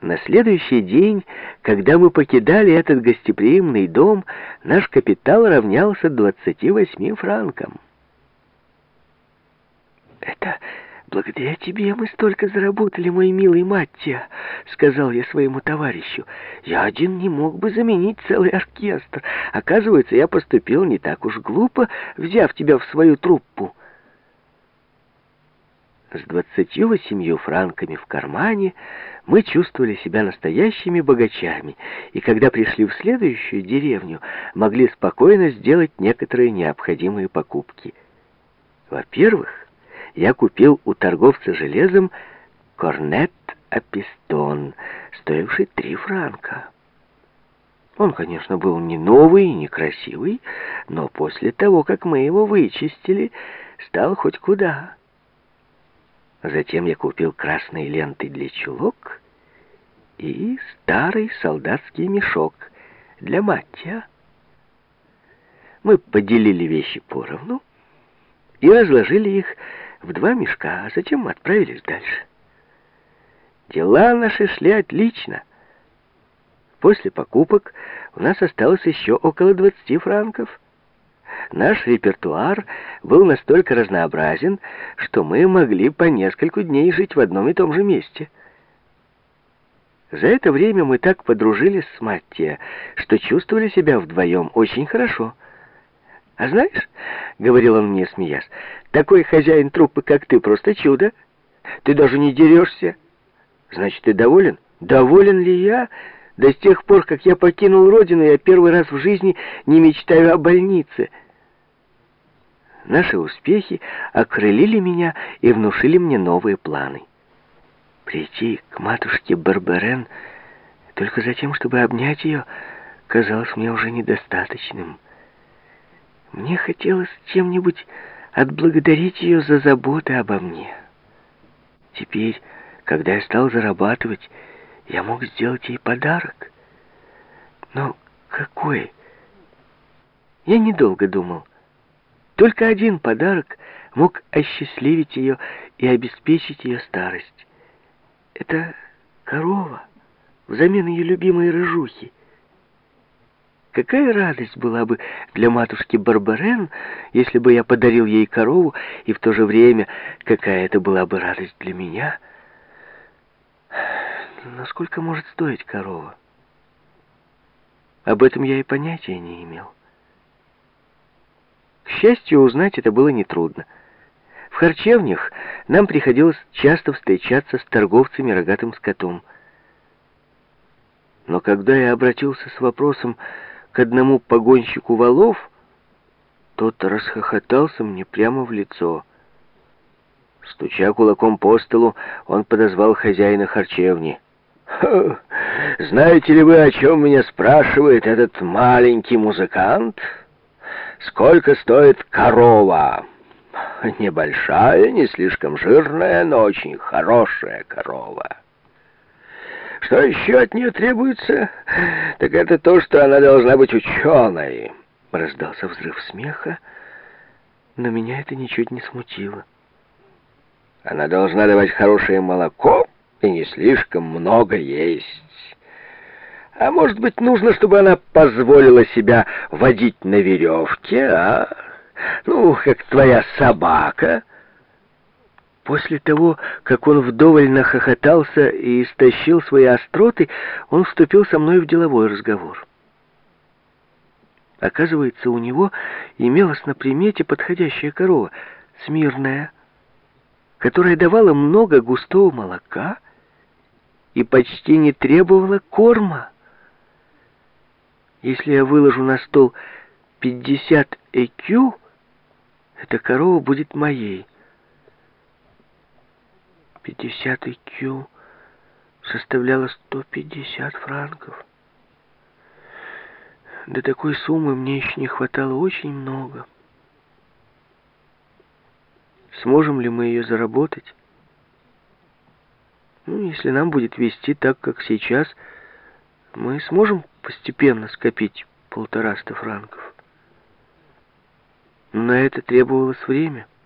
На следующий день, когда мы покидали этот гостеприимный дом, наш капитал равнялся 28 франкам. «Это благодаря тебе мы столько заработали, мой милый Маттия», — сказал я своему товарищу. «Я один не мог бы заменить целый оркестр. Оказывается, я поступил не так уж глупо, взяв тебя в свою труппу». С двадцатью восемью франками в кармане мы чувствовали себя настоящими богачами, и когда пришли в следующую деревню, могли спокойно сделать некоторые необходимые покупки. Во-первых, я купил у торговца железом корнет Апистон, стоивший три франка. Он, конечно, был не новый и не красивый, но после того, как мы его вычистили, стал хоть куда. Затем я купил красные ленты для чулок и старый солдатский мешок для Маттия. Мы поделили вещи поровну и разложили их в два мешка, а затем отправились дальше. Дела наши шли отлично. После покупок у нас осталось еще около 20 франков. Наш репертуар был настолько разнообразен, что мы могли по несколько дней жить в одном и том же месте. За это время мы так подружились с Маттия, что чувствовали себя вдвоем очень хорошо. «А знаешь, — говорил он мне, смеясь, — такой хозяин труппы, как ты, просто чудо. Ты даже не дерешься. Значит, ты доволен? Доволен ли я?» Да с тех пор, как я покинул родину, я первый раз в жизни не мечтаю о больнице. Наши успехи окрылили меня и внушили мне новые планы. Прийти к матушке Барберен только за тем, чтобы обнять ее, казалось мне уже недостаточным. Мне хотелось чем-нибудь отблагодарить ее за заботы обо мне. Теперь, когда я стал зарабатывать, я мог сделать ей подарок. Но какой? Я недолго думал. Только один подарок мог осчастливить ее и обеспечить ее старость. Это корова взамен ее любимой рыжухи. Какая радость была бы для матушки Барбарен, если бы я подарил ей корову, и в то же время какая это была бы радость для меня. Но сколько может стоить корова? Об этом я и понятия не имел. К счастью, узнать это было нетрудно. В харчевнях нам приходилось часто встречаться с торговцами рогатым скотом. Но когда я обратился с вопросом к одному погонщику валов, тот расхохотался мне прямо в лицо. Стуча кулаком по столу, он подозвал хозяина харчевни. «Знаете ли вы, о чем меня спрашивает этот маленький музыкант?» Сколько стоит корова? Небольшая, не слишком жирная, но очень хорошая корова. Что еще от нее требуется? Так это то, что она должна быть ученой. Раздался взрыв смеха, но меня это ничуть не смутило. Она должна давать хорошее молоко и не слишком много есть. А может быть, нужно, чтобы она позволила себя водить на веревке, а? Ну, как твоя собака. После того, как он вдоволь нахохотался и истощил свои остроты, он вступил со мной в деловой разговор. Оказывается, у него имелась на примете подходящая корова, смирная, которая давала много густого молока и почти не требовала корма. Если я выложу на стол 50 ЭКЮ, эта корова будет моей. 50 ЭКЮ составляло 150 франков. До такой суммы мне еще не хватало очень много. Сможем ли мы ее заработать? Ну, если нам будет вести так, как сейчас, мы сможем постепенно скопить полтораста франков. Но на это требовалось время —